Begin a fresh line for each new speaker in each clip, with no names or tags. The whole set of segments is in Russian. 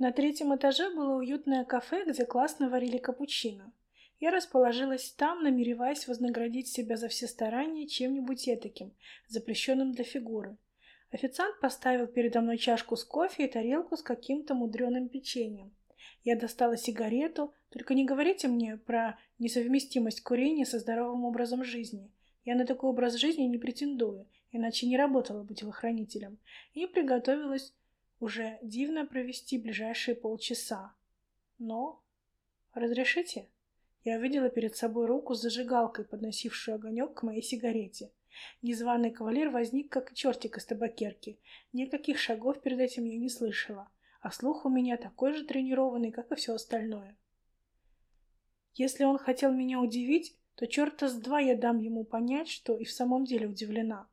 На третьем этаже было уютное кафе, где классно варили капучино. Я расположилась там, намереваясь вознаградить себя за все старания чем-нибудь этаким, запрещенным для фигуры. Официант поставил передо мной чашку с кофе и тарелку с каким-то мудреным печеньем. Я достала сигарету, только не говорите мне про несовместимость курения со здоровым образом жизни. Я на такой образ жизни не претендую, иначе не работала бы телохранителем, и приготовилась уже дивно провести ближайшие полчаса. Но... Разрешите? Я увидела перед собой руку с зажигалкой, подносившую огонек к моей сигарете. Незваный кавалер возник, как чертик из табакерки. Никаких шагов перед этим я не слышала, а слух у меня такой же тренированный, как и все остальное. Если он хотел меня удивить, то черта с два я дам ему понять, что и в самом деле удивлена.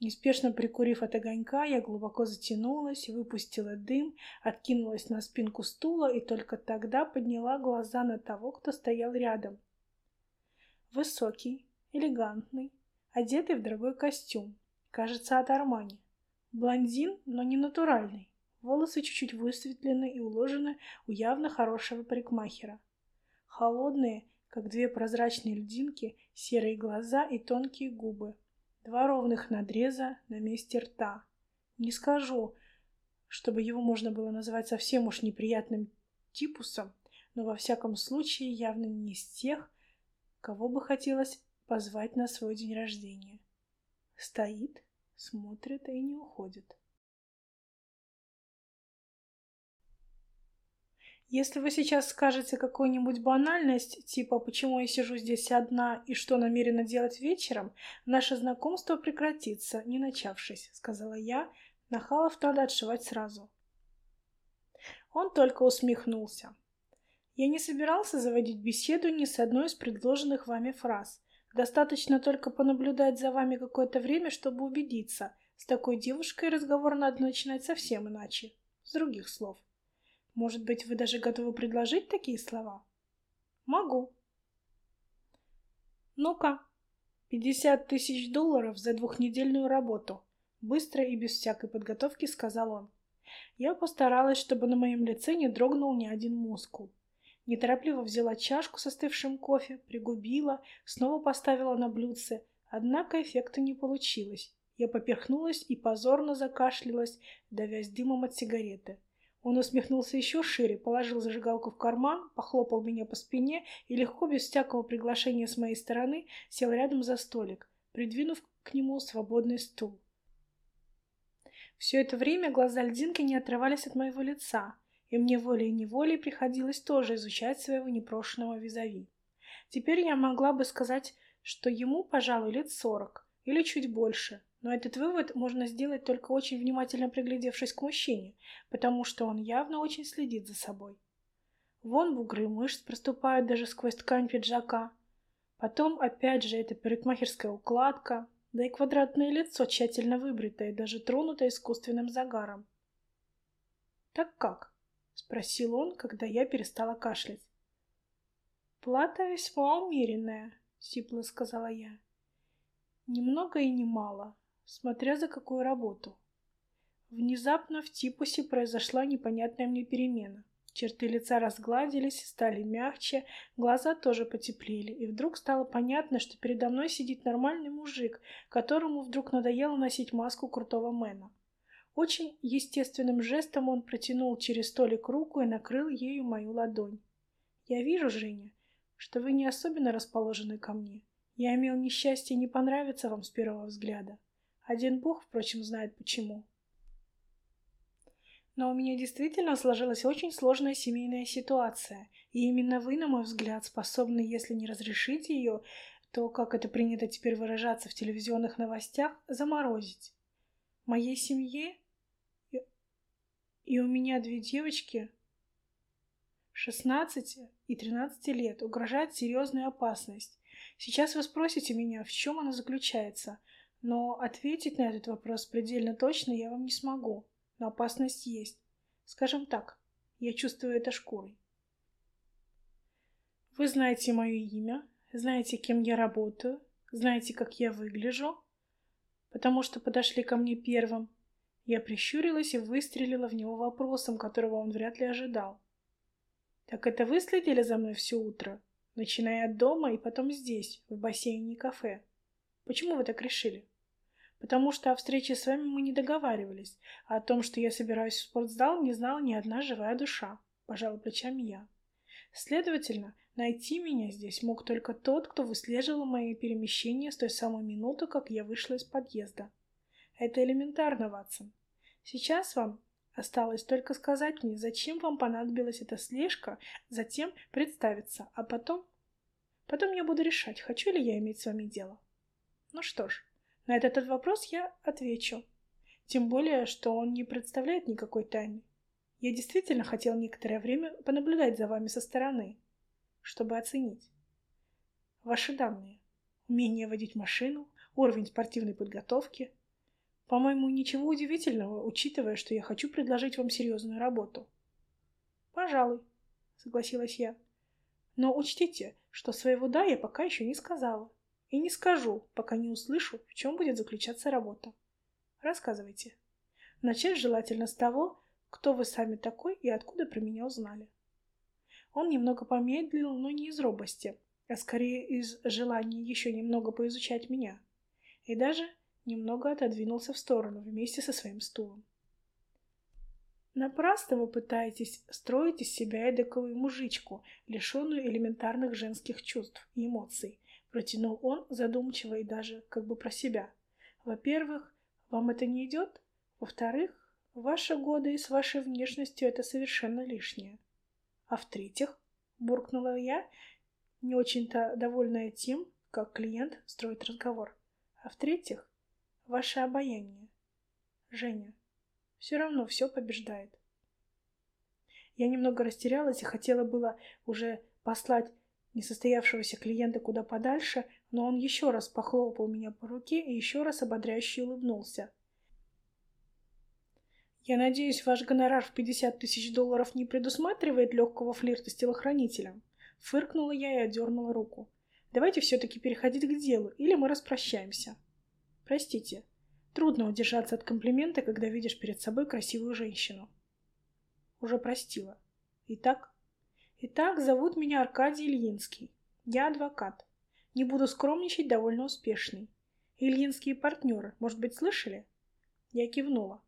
Неспешно прикурив от огонька, я глубоко затянулась, выпустила дым, откинулась на спинку стула и только тогда подняла глаза на того, кто стоял рядом. Высокий, элегантный, одетый в дорогой костюм, кажется, от Армани. Блондин, но не натуральный. Волосы чуть-чуть высветлены и уложены у явно хорошего парикмахера. Холодные, как две прозрачные льдинки, серые глаза и тонкие губы — Два ровных надреза на месте рта. Не скажу, чтобы его можно было назвать совсем уж неприятным типусом, но во всяком случае явно не из тех, кого бы хотелось позвать на свой день рождения. Стоит, смотрит и не уходит. Если вы сейчас скажете какую-нибудь банальность, типа «почему я сижу здесь одна и что намерена делать вечером», наше знакомство прекратится, не начавшись, — сказала я. Нахалов надо отшивать сразу. Он только усмехнулся. Я не собирался заводить беседу ни с одной из предложенных вами фраз. Достаточно только понаблюдать за вами какое-то время, чтобы убедиться, с такой девушкой разговор надо начинать совсем иначе, с других слов. Может быть, вы даже готовы предложить такие слова? Могу. Ну-ка, пятьдесят тысяч долларов за двухнедельную работу. Быстро и без всякой подготовки сказал он. Я постаралась, чтобы на моем лице не дрогнул ни один мускул. Неторопливо взяла чашку с остывшим кофе, пригубила, снова поставила на блюдце, однако эффекта не получилось. Я поперхнулась и позорно закашлялась, давясь дымом от сигареты. Он усмехнулся еще шире, положил зажигалку в карман, похлопал меня по спине и легко, без всякого приглашения с моей стороны, сел рядом за столик, придвинув к нему свободный стул. Все это время глаза льдинки не отрывались от моего лица, и мне волей-неволей приходилось тоже изучать своего непрошенного визави. Теперь я могла бы сказать, что ему, пожалуй, лет сорок или чуть больше, но этот вывод можно сделать только очень внимательно приглядевшись к мужчине, потому что он явно очень следит за собой. Вон бугры мышц проступают даже сквозь ткань пиджака. Потом опять же эта парикмахерская укладка, да и квадратное лицо тщательно выбритое, даже тронутое искусственным загаром. «Так как?» — спросил он, когда я перестала кашлять. «Плата весьма умеренная», — сипло сказала я. «Немного и немало смотря за какую работу. Внезапно в типусе произошла непонятная мне перемена. Черты лица разгладились, стали мягче, глаза тоже потеплели, и вдруг стало понятно, что передо мной сидит нормальный мужик, которому вдруг надоело носить маску крутого мэна. Очень естественным жестом он протянул через столик руку и накрыл ею мою ладонь. «Я вижу, Женя, что вы не особенно расположены ко мне. Я имел несчастье не понравиться вам с первого взгляда. Один бог, впрочем, знает почему. Но у меня действительно сложилась очень сложная семейная ситуация, и именно вы, на мой взгляд, способны, если не разрешить ее, то, как это принято теперь выражаться в телевизионных новостях, заморозить. Моей семье и у меня две девочки 16 и 13 лет угрожает серьезная опасность. Сейчас вы спросите меня, в чем она заключается – но ответить на этот вопрос предельно точно я вам не смогу. Но опасность есть. Скажем так, я чувствую это шкурой. Вы знаете мое имя, знаете, кем я работаю, знаете, как я выгляжу, потому что подошли ко мне первым. Я прищурилась и выстрелила в него вопросом, которого он вряд ли ожидал. «Так это вы следили за мной все утро, начиная от дома и потом здесь, в бассейне и кафе? Почему вы так решили?» «Потому что о встрече с вами мы не договаривались, а о том, что я собираюсь в спортзал, не знала ни одна живая душа», — пожала плечами я. «Следовательно, найти меня здесь мог только тот, кто выслеживал мои перемещения с той самой минуты, как я вышла из подъезда. Это элементарно, Ватсон. Сейчас вам осталось только сказать мне, зачем вам понадобилась эта слежка, затем представиться, а потом... Потом я буду решать, хочу ли я иметь с вами дело. Ну что ж, на этот вопрос я отвечу. Тем более, что он не представляет никакой тайны. Я действительно хотел некоторое время понаблюдать за вами со стороны, чтобы оценить ваши данные. Умение водить машину, уровень спортивной подготовки, по-моему, ничего удивительного, учитывая, что я хочу предложить вам серьезную работу. Пожалуй, согласилась я. Но учтите, что своего «да» я пока еще не сказала. И не скажу, пока не услышу, в чем будет заключаться работа. Рассказывайте. Начать желательно с того, кто вы сами такой и откуда про меня узнали. Он немного помедлил, но не из робости, а скорее из желания еще немного поизучать меня. И даже немного отодвинулся в сторону вместе со своим стулом. Напрасно вы пытаетесь строить из себя эдакую мужичку, лишенную элементарных женских чувств и эмоций, протянул он задумчиво и даже как бы про себя. Во-первых, вам это не идет? Во-вторых, ваши годы и с вашей внешностью это совершенно лишнее. А в-третьих, буркнула я, не очень-то довольная тем, как клиент строит разговор. А в-третьих, ваше обаяние. Женя, все равно все побеждает. Я немного растерялась и хотела было уже послать несостоявшегося клиента куда подальше, но он еще раз похлопал меня по руке и еще раз ободряюще улыбнулся. «Я надеюсь, ваш гонорар в 50 тысяч долларов не предусматривает легкого флирта с телохранителем?» Фыркнула я и отдернула руку. «Давайте все-таки переходить к делу, или мы распрощаемся». Простите, трудно удержаться от комплимента, когда видишь перед собой красивую женщину. Уже простила. Итак? Итак, зовут меня Аркадий Ильинский. Я адвокат. Не буду скромничать, довольно успешный. Ильинские партнеры, может быть, слышали? Я кивнула.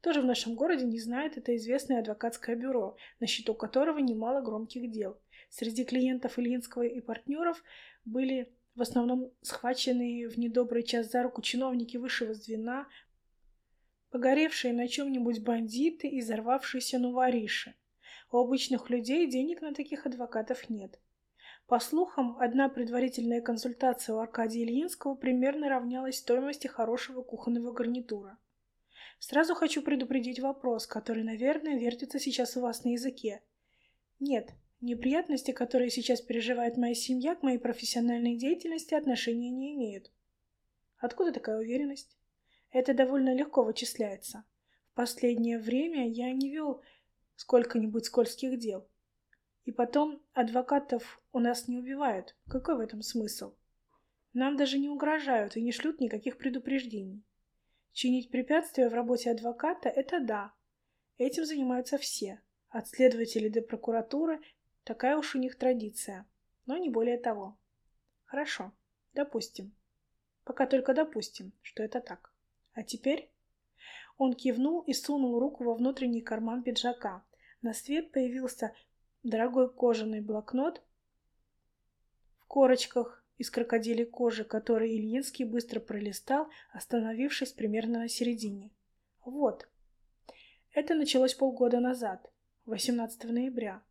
Тоже в нашем городе не знает это известное адвокатское бюро, на счету которого немало громких дел. Среди клиентов Ильинского и партнеров были в основном схваченные в недобрый час за руку чиновники высшего звена, погоревшие на чем-нибудь бандиты и взорвавшиеся новориши. У обычных людей денег на таких адвокатов нет. По слухам, одна предварительная консультация у Аркадия Ильинского примерно равнялась стоимости хорошего кухонного гарнитура. Сразу хочу предупредить вопрос, который, наверное, вертится сейчас у вас на языке. Нет, Неприятности, которые сейчас переживает моя семья, к моей профессиональной деятельности отношения не имеют. Откуда такая уверенность? Это довольно легко вычисляется. В последнее время я не вел сколько-нибудь скользких дел. И потом, адвокатов у нас не убивают. Какой в этом смысл? Нам даже не угрожают и не шлют никаких предупреждений. Чинить препятствия в работе адвоката – это да. Этим занимаются все. От следователей до прокуратуры Такая уж у них традиция, но не более того. Хорошо, допустим. Пока только допустим, что это так. А теперь... Он кивнул и сунул руку во внутренний карман пиджака. На свет появился дорогой кожаный блокнот в корочках из крокодилей кожи, который Ильинский быстро пролистал, остановившись примерно на середине. Вот. Это началось полгода назад, 18 ноября.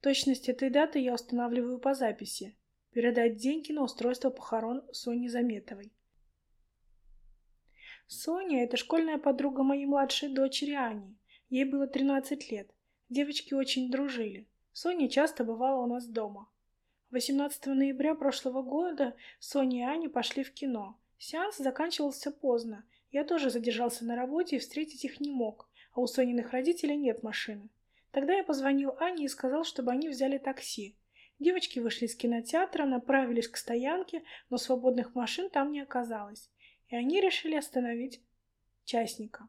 Точность этой даты я устанавливаю по записи. Передать деньги на устройство похорон Сони Заметовой. Соня — это школьная подруга моей младшей дочери Ани. Ей было 13 лет. Девочки очень дружили. Соня часто бывала у нас дома. 18 ноября прошлого года Соня и Аня пошли в кино. Сеанс заканчивался поздно. Я тоже задержался на работе и встретить их не мог, а у Сониных родителей нет машины. Тогда я позвонил Ане и сказал, чтобы они взяли такси. Девочки вышли из кинотеатра, направились к стоянке, но свободных машин там не оказалось, и они решили остановить частника.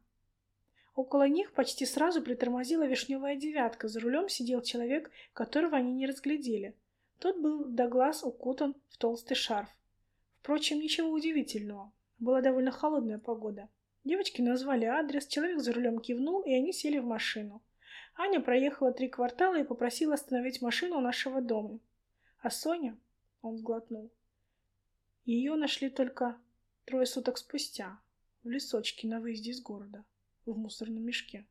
Около них почти сразу притормозила вишневая девятка. За рулем сидел человек, которого они не разглядели. Тот был до глаз укутан в толстый шарф. Впрочем, ничего удивительного. Была довольно холодная погода. Девочки назвали адрес, человек за рулем кивнул, и они сели в машину. Аня проехала три квартала и попросила остановить машину у нашего дома. А Соня... Он сглотнул. Ее нашли только трое суток спустя, в лесочке на выезде из города, в мусорном мешке.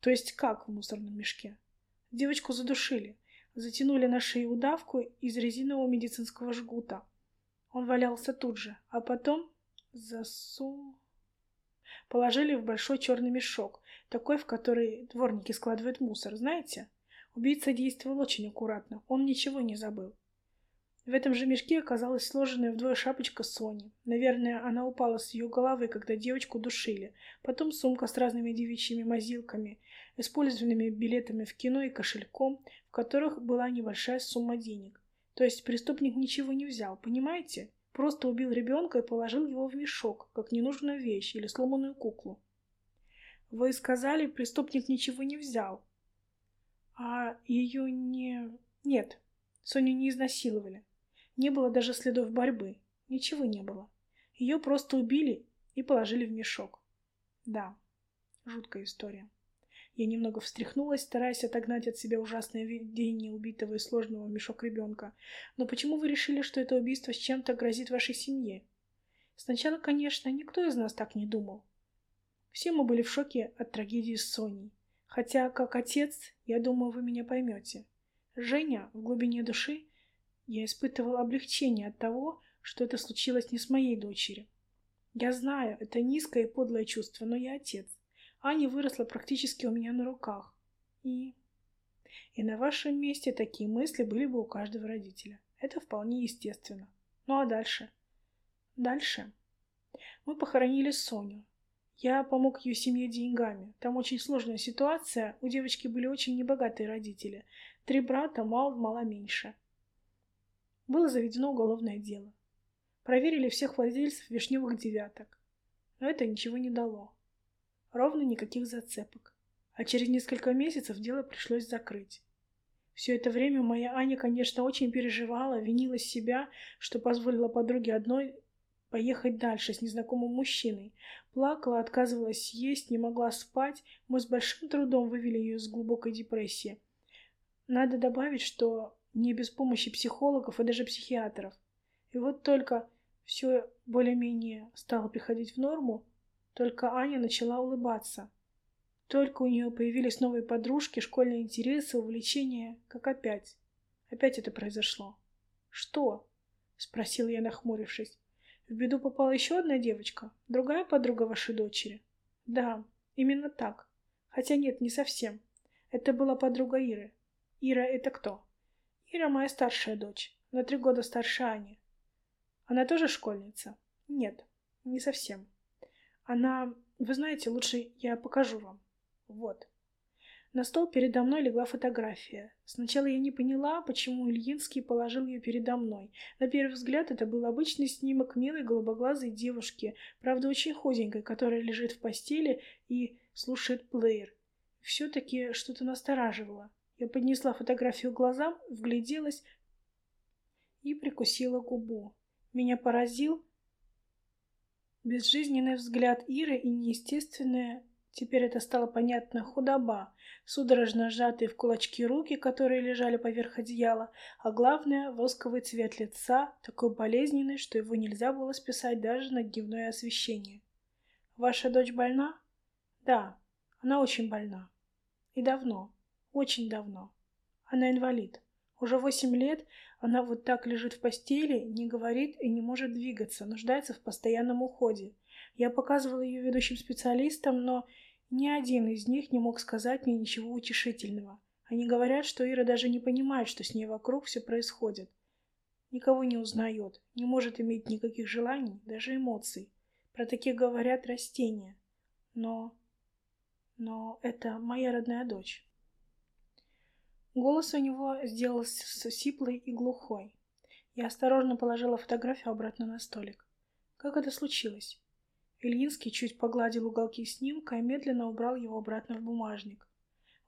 То есть как в мусорном мешке? Девочку задушили, затянули на шею удавку из резинового медицинского жгута. Он валялся тут же, а потом засу... Положили в большой черный мешок, такой, в который дворники складывают мусор, знаете? Убийца действовал очень аккуратно, он ничего не забыл. В этом же мешке оказалась сложенная вдвое шапочка Сони. Наверное, она упала с ее головы, когда девочку душили. Потом сумка с разными девичьими мазилками, использованными билетами в кино и кошельком, в которых была небольшая сумма денег. То есть преступник ничего не взял, понимаете? Просто убил ребенка и положил его в мешок, как ненужную вещь или сломанную куклу. Вы сказали, преступник ничего не взял. А ее не... Нет, Соню не изнасиловали. Не было даже следов борьбы. Ничего не было. Ее просто убили и положили в мешок. Да, жуткая история. Я немного встряхнулась, стараясь отогнать от себя ужасное видение убитого и сложного мешок ребенка. Но почему вы решили, что это убийство с чем-то грозит вашей семье? Сначала, конечно, никто из нас так не думал. Все мы были в шоке от трагедии с Соней. Хотя, как отец, я думаю, вы меня поймете. Женя в глубине души я испытывал облегчение от того, что это случилось не с моей дочерью. Я знаю, это низкое и подлое чувство, но я отец. Аня выросла практически у меня на руках. И... И на вашем месте такие мысли были бы у каждого родителя. Это вполне естественно. Ну а дальше? Дальше. Мы похоронили Соню. Я помог ее семье деньгами. Там очень сложная ситуация. У девочки были очень небогатые родители. Три брата, мало, мало меньше было заведено уголовное дело. Проверили всех владельцев вишневых девяток. Но это ничего не дало. Ровно никаких зацепок. А через несколько месяцев дело пришлось закрыть. Все это время моя Аня, конечно, очень переживала, винила себя, что позволила подруге одной поехать дальше с незнакомым мужчиной. Плакала, отказывалась есть, не могла спать. Мы с большим трудом вывели ее из глубокой депрессии. Надо добавить, что не без помощи психологов и даже психиатров. И вот только все более-менее стало приходить в норму, только Аня начала улыбаться. Только у нее появились новые подружки, школьные интересы, увлечения, как опять. Опять это произошло. «Что?» — спросил я, нахмурившись. «В беду попала еще одна девочка? Другая подруга вашей дочери?» «Да, именно так. Хотя нет, не совсем. Это была подруга Иры. Ира — это кто?» Ира моя старшая дочь, на три года старше Ани. Она тоже школьница? Нет, не совсем. Она... Вы знаете, лучше я покажу вам. Вот. На стол передо мной легла фотография. Сначала я не поняла, почему Ильинский положил ее передо мной. На первый взгляд это был обычный снимок милой голубоглазой девушки, правда очень худенькой, которая лежит в постели и слушает плеер. Все-таки что-то настораживало. Я поднесла фотографию к глазам, вгляделась и прикусила губу. Меня поразил безжизненный взгляд Иры и неестественная, теперь это стало понятно, худоба, судорожно сжатые в кулачки руки, которые лежали поверх одеяла, а главное — восковый цвет лица, такой болезненный, что его нельзя было списать даже на дневное освещение. «Ваша дочь больна?» «Да, она очень больна. И давно». Очень давно. Она инвалид. Уже восемь лет она вот так лежит в постели, не говорит и не может двигаться, нуждается в постоянном уходе. Я показывала ее ведущим специалистам, но ни один из них не мог сказать мне ничего утешительного. Они говорят, что Ира даже не понимает, что с ней вокруг все происходит. Никого не узнает, не может иметь никаких желаний, даже эмоций. Про таких говорят растения. Но... Но это моя родная дочь. Голос у него сделался сиплый и глухой. Я осторожно положила фотографию обратно на столик. Как это случилось? Ильинский чуть погладил уголки снимка и медленно убрал его обратно в бумажник.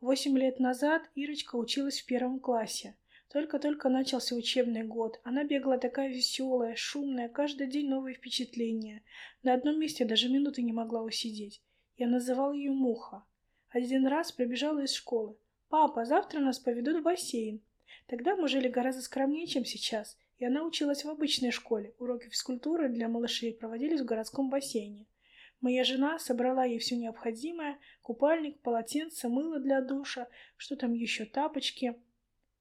Восемь лет назад Ирочка училась в первом классе. Только-только начался учебный год. Она бегала такая веселая, шумная, каждый день новые впечатления. На одном месте даже минуты не могла усидеть. Я называл ее Муха. Один раз прибежала из школы. «Папа, завтра нас поведут в бассейн». Тогда мы жили гораздо скромнее, чем сейчас, и она училась в обычной школе. Уроки физкультуры для малышей проводились в городском бассейне. Моя жена собрала ей все необходимое — купальник, полотенце, мыло для душа, что там еще, тапочки.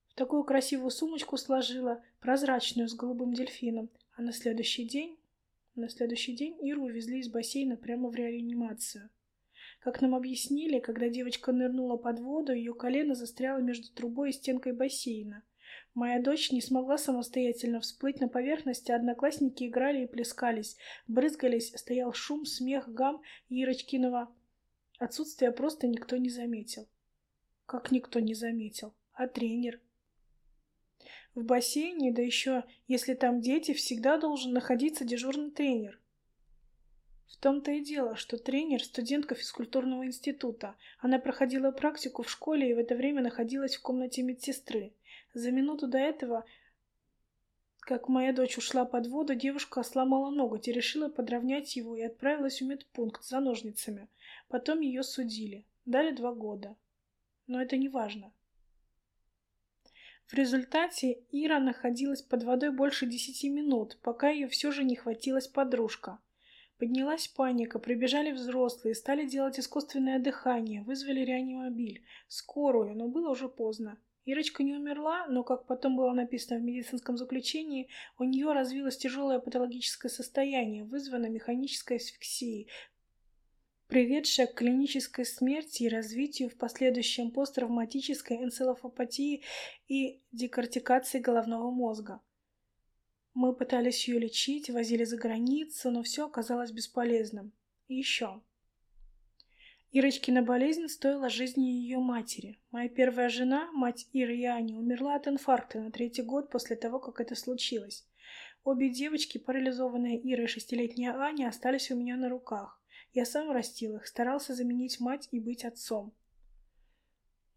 В такую красивую сумочку сложила, прозрачную, с голубым дельфином. А на следующий день... На следующий день Иру увезли из бассейна прямо в реанимацию. Как нам объяснили, когда девочка нырнула под воду, ее колено застряло между трубой и стенкой бассейна. Моя дочь не смогла самостоятельно всплыть на поверхность, а одноклассники играли и плескались, брызгались, стоял шум, смех, гам Ирочкиного. Отсутствие просто никто не заметил. Как никто не заметил? А тренер? В бассейне, да еще если там дети, всегда должен находиться дежурный тренер. В том-то и дело, что тренер – студентка физкультурного института. Она проходила практику в школе и в это время находилась в комнате медсестры. За минуту до этого, как моя дочь ушла под воду, девушка сломала ноготь и решила подровнять его и отправилась в медпункт за ножницами. Потом ее судили. Дали два года. Но это не важно. В результате Ира находилась под водой больше десяти минут, пока ее все же не хватилась подружка – Поднялась паника, прибежали взрослые, стали делать искусственное дыхание, вызвали реанимобиль, скорую, но было уже поздно. Ирочка не умерла, но, как потом было написано в медицинском заключении, у нее развилось тяжелое патологическое состояние, вызванное механической асфиксией, приведшее к клинической смерти и развитию в последующем посттравматической энцефалопатии и декортикации головного мозга. Мы пытались ее лечить, возили за границу, но все оказалось бесполезным. И еще. Ирочкина болезнь стоила жизни ее матери. Моя первая жена, мать Иры и Ани, умерла от инфаркта на третий год после того, как это случилось. Обе девочки, парализованные Ира и шестилетняя Аня, остались у меня на руках. Я сам растил их, старался заменить мать и быть отцом.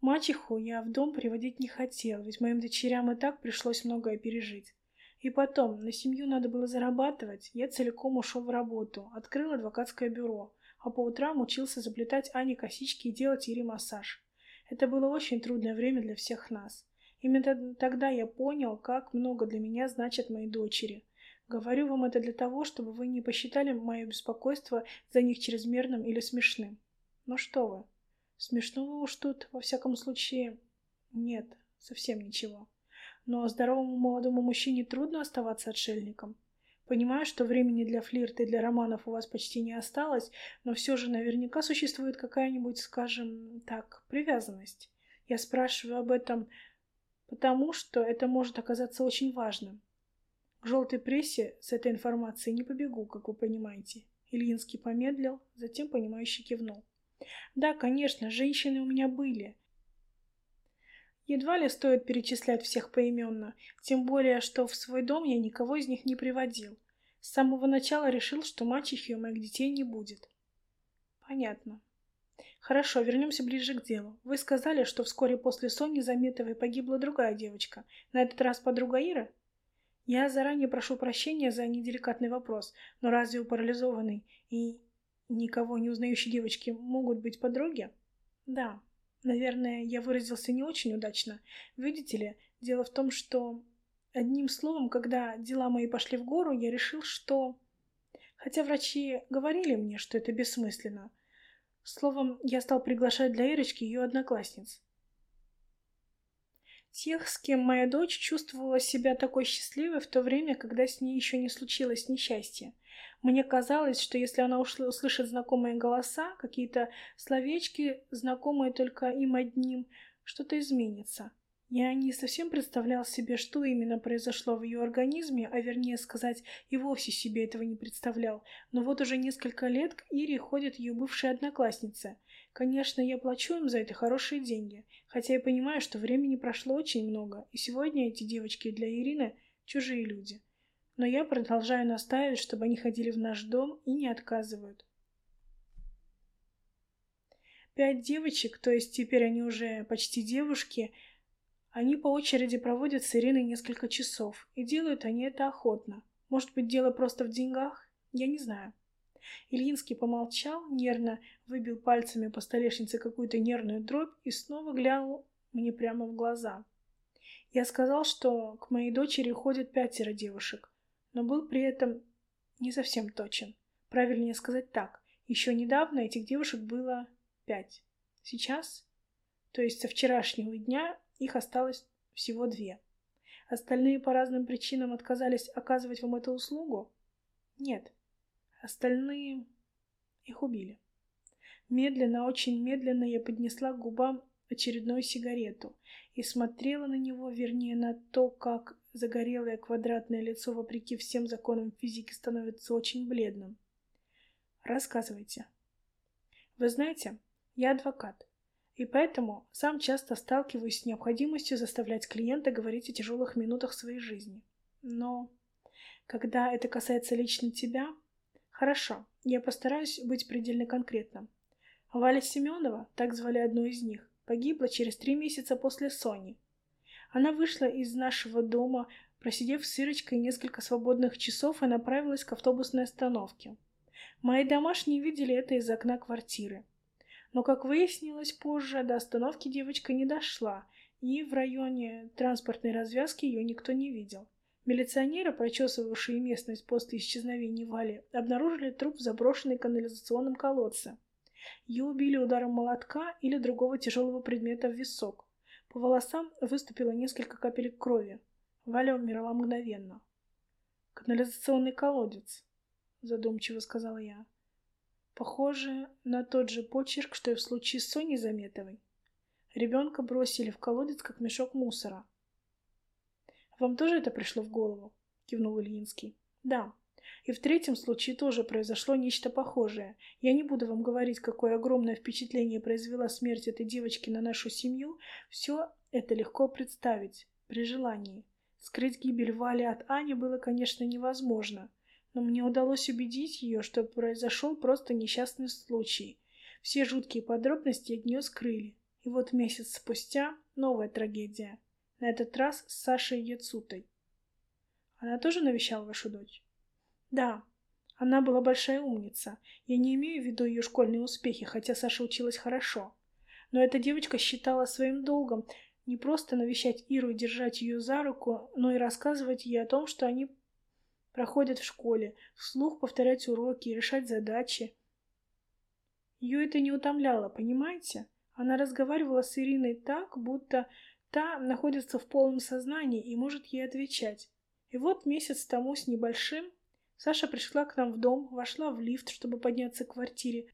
Мачеху я в дом приводить не хотел, ведь моим дочерям и так пришлось многое пережить. И потом, на семью надо было зарабатывать. Я целиком ушел в работу, открыл адвокатское бюро, а по утрам учился заплетать Ане косички и делать Ире массаж. Это было очень трудное время для всех нас. Именно тогда я понял, как много для меня значат мои дочери. Говорю вам это для того, чтобы вы не посчитали мое беспокойство за них чрезмерным или смешным. Но что вы? Смешного уж тут, во всяком случае, нет, совсем ничего. Но здоровому молодому мужчине трудно оставаться отшельником. Понимаю, что времени для флирта и для романов у вас почти не осталось, но все же наверняка существует какая-нибудь, скажем так, привязанность. Я спрашиваю об этом потому, что это может оказаться очень важным. К желтой прессе с этой информацией не побегу, как вы понимаете. Ильинский помедлил, затем понимающе кивнул. Да, конечно, женщины у меня были. Едва ли стоит перечислять всех поименно, тем более, что в свой дом я никого из них не приводил. С самого начала решил, что мачехи у моих детей не будет. Понятно. Хорошо, вернемся ближе к делу. Вы сказали, что вскоре после Сони Заметовой погибла другая девочка. На этот раз подруга Ира? Я заранее прошу прощения за неделикатный вопрос, но разве у парализованной и никого не узнающей девочки могут быть подруги? Да, Наверное, я выразился не очень удачно. Видите ли, дело в том, что... Одним словом, когда дела мои пошли в гору, я решил, что... Хотя врачи говорили мне, что это бессмысленно. Словом, я стал приглашать для Ирочки ее одноклассниц. Тех, с кем моя дочь чувствовала себя такой счастливой в то время, когда с ней еще не случилось несчастья. Мне казалось, что если она услышит знакомые голоса, какие-то словечки, знакомые только им одним, что-то изменится. Я не совсем представлял себе, что именно произошло в ее организме, а вернее сказать, и вовсе себе этого не представлял. Но вот уже несколько лет к Ире ходят ее бывшие одноклассницы. Конечно, я плачу им за это хорошие деньги, хотя я понимаю, что времени прошло очень много, и сегодня эти девочки для Ирины чужие люди. Но я продолжаю настаивать, чтобы они ходили в наш дом и не отказывают. Пять девочек, то есть теперь они уже почти девушки, они по очереди проводят с Ириной несколько часов, и делают они это охотно. Может быть, дело просто в деньгах? Я не знаю. Ильинский помолчал, нервно выбил пальцами по столешнице какую-то нервную дробь и снова глянул мне прямо в глаза. Я сказал, что к моей дочери ходят пятеро девушек, но был при этом не совсем точен. Правильнее сказать так. Еще недавно этих девушек было пять. Сейчас, то есть со вчерашнего дня, их осталось всего две. Остальные по разным причинам отказались оказывать вам эту услугу? Нет. Остальные... Их убили. Медленно, очень медленно я поднесла к губам очередную сигарету и смотрела на него, вернее, на то, как загорелое квадратное лицо, вопреки всем законам физики, становится очень бледным. Рассказывайте. Вы знаете, я адвокат, и поэтому сам часто сталкиваюсь с необходимостью заставлять клиента говорить о тяжелых минутах своей жизни. Но когда это касается лично тебя... Хорошо, я постараюсь быть предельно конкретным. Валя Семенова, так звали одну из них, погибла через три месяца после Сони. Она вышла из нашего дома, просидев с Ирочкой несколько свободных часов и направилась к автобусной остановке. Мои домашние видели это из окна квартиры. Но, как выяснилось позже, до остановки девочка не дошла, и в районе транспортной развязки ее никто не видел. Милиционеры, прочесывавшие местность после исчезновения Вали, обнаружили труп в заброшенной канализационном колодце. Ее убили ударом молотка или другого тяжелого предмета в висок. По волосам выступило несколько капелек крови. Валя умерла мгновенно. «Канализационный колодец», — задумчиво сказала я. Похоже на тот же почерк, что и в случае с Соней Заметовой. Ребенка бросили в колодец, как мешок мусора. «Вам тоже это пришло в голову?» — кивнул Ильинский. «Да. И в третьем случае тоже произошло нечто похожее. Я не буду вам говорить, какое огромное впечатление произвела смерть этой девочки на нашу семью. Все это легко представить, при желании. Скрыть гибель Вали от Ани было, конечно, невозможно но мне удалось убедить ее, что произошел просто несчастный случай. Все жуткие подробности от нее скрыли. И вот месяц спустя новая трагедия. На этот раз с Сашей Яцутой. Она тоже навещала вашу дочь? Да. Она была большая умница. Я не имею в виду ее школьные успехи, хотя Саша училась хорошо. Но эта девочка считала своим долгом не просто навещать Иру и держать ее за руку, но и рассказывать ей о том, что они проходят в школе, вслух повторять уроки и решать задачи. Ее это не утомляло, понимаете? Она разговаривала с Ириной так, будто та находится в полном сознании и может ей отвечать. И вот месяц тому с небольшим Саша пришла к нам в дом, вошла в лифт, чтобы подняться к квартире.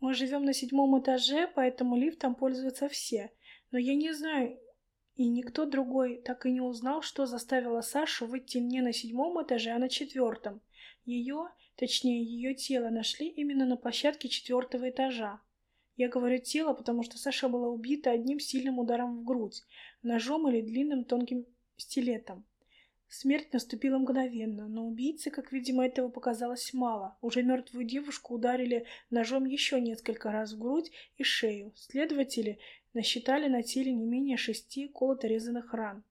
Мы живем на седьмом этаже, поэтому лифтом пользуются все. Но я не знаю, и никто другой так и не узнал, что заставило Сашу выйти не на седьмом этаже, а на четвертом. Ее, точнее ее тело, нашли именно на площадке четвертого этажа. Я говорю тело, потому что Саша была убита одним сильным ударом в грудь, ножом или длинным тонким стилетом. Смерть наступила мгновенно, но убийце, как видимо, этого показалось мало. Уже мертвую девушку ударили ножом еще несколько раз в грудь и шею. Следователи насчитали на теле не менее шести колото-резанных ран.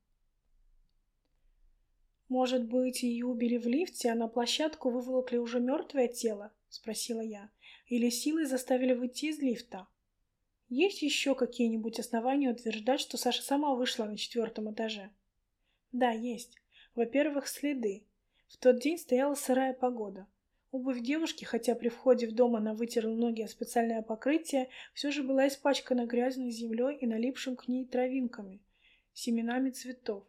«Может быть, ее убили в лифте, а на площадку выволокли уже мертвое тело?» — спросила я. «Или силой заставили выйти из лифта?» «Есть еще какие-нибудь основания утверждать, что Саша сама вышла на четвертом этаже?» «Да, есть. Во-первых, следы. В тот день стояла сырая погода. Обувь девушки, хотя при входе в дом она вытерла ноги о специальное покрытие, все же была испачкана грязной землей и налипшим к ней травинками, семенами цветов.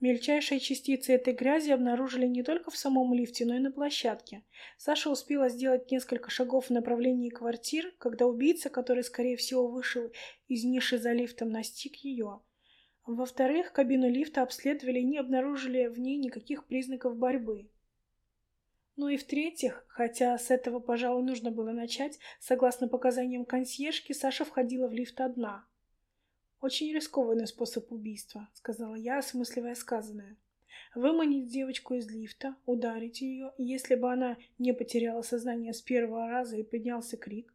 Мельчайшие частицы этой грязи обнаружили не только в самом лифте, но и на площадке. Саша успела сделать несколько шагов в направлении квартир, когда убийца, который, скорее всего, вышел из ниши за лифтом, настиг ее. Во-вторых, кабину лифта обследовали и не обнаружили в ней никаких признаков борьбы. Ну и в-третьих, хотя с этого, пожалуй, нужно было начать, согласно показаниям консьержки, Саша входила в лифт одна. «Очень рискованный способ убийства», — сказала я, осмысливая сказанное. «Выманить девочку из лифта, ударить ее, и если бы она не потеряла сознание с первого раза и поднялся крик,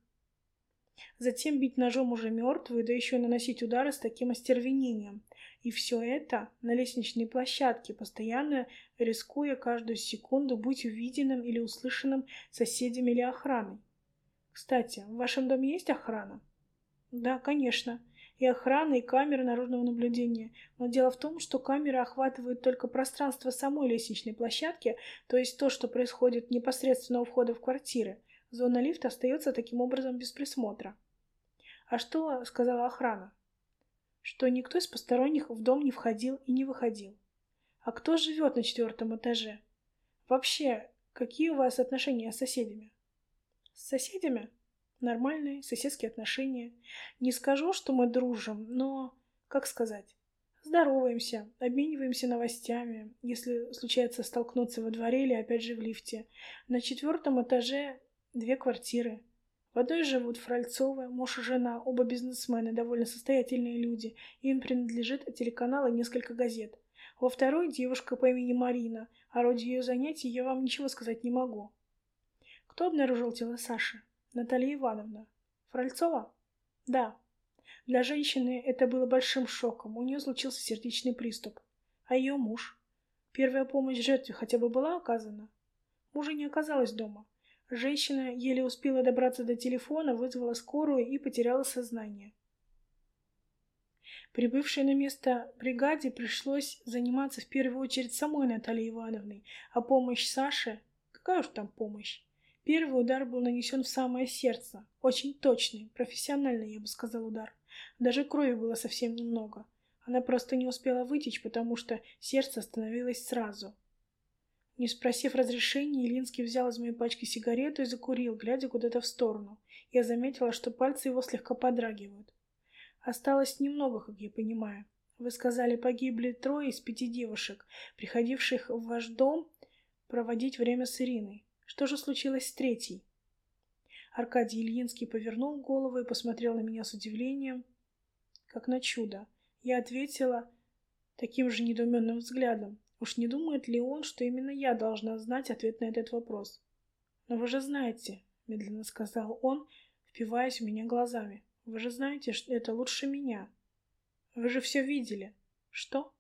Затем бить ножом уже мертвую, да еще наносить удары с таким остервенением. И все это на лестничной площадке, постоянно рискуя каждую секунду быть увиденным или услышанным соседями или охраной. Кстати, в вашем доме есть охрана? Да, конечно. И охрана, и камеры наружного наблюдения. Но дело в том, что камеры охватывают только пространство самой лестничной площадки, то есть то, что происходит непосредственно у входа в квартиры. Зона лифта остается таким образом без присмотра. А что сказала охрана? Что никто из посторонних в дом не входил и не выходил. А кто живет на четвертом этаже? Вообще, какие у вас отношения с соседями? С соседями? Нормальные соседские отношения. Не скажу, что мы дружим, но, как сказать, здороваемся, обмениваемся новостями, если случается столкнуться во дворе или опять же в лифте. На четвертом этаже две квартиры. В одной живут Фральцовы, муж и жена, оба бизнесмены, довольно состоятельные люди. Им принадлежит телеканал и несколько газет. Во второй девушка по имени Марина. О роде ее занятий я вам ничего сказать не могу. Кто обнаружил тело Саши? Наталья Ивановна. Фральцова? Да. Для женщины это было большим шоком. У нее случился сердечный приступ. А ее муж? Первая помощь жертве хотя бы была оказана? Мужа не оказалось дома. Женщина еле успела добраться до телефона, вызвала скорую и потеряла сознание. Прибывшей на место бригаде пришлось заниматься в первую очередь самой Натальей Ивановной, а помощь Саше... Какая уж там помощь? Первый удар был нанесен в самое сердце. Очень точный, профессиональный, я бы сказал, удар. Даже крови было совсем немного. Она просто не успела вытечь, потому что сердце остановилось сразу. Не спросив разрешения, Илинский взял из моей пачки сигарету и закурил, глядя куда-то в сторону. Я заметила, что пальцы его слегка подрагивают. Осталось немного, как я понимаю. Вы сказали, погибли трое из пяти девушек, приходивших в ваш дом проводить время с Ириной. Что же случилось с третьей? Аркадий Ильинский повернул голову и посмотрел на меня с удивлением, как на чудо. Я ответила таким же недоуменным взглядом. Уж не думает ли он, что именно я должна знать ответ на этот вопрос? «Но вы же знаете», — медленно сказал он, впиваясь в меня глазами. «Вы же знаете, что это лучше меня. Вы же все видели». «Что?»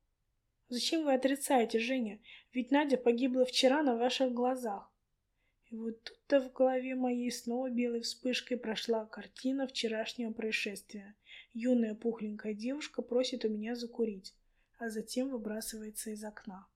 «Зачем вы отрицаете, Женя? Ведь Надя погибла вчера на ваших глазах. И вот тут-то в голове моей снова белой вспышкой прошла картина вчерашнего происшествия. Юная пухленькая девушка просит у меня закурить, а затем выбрасывается из окна.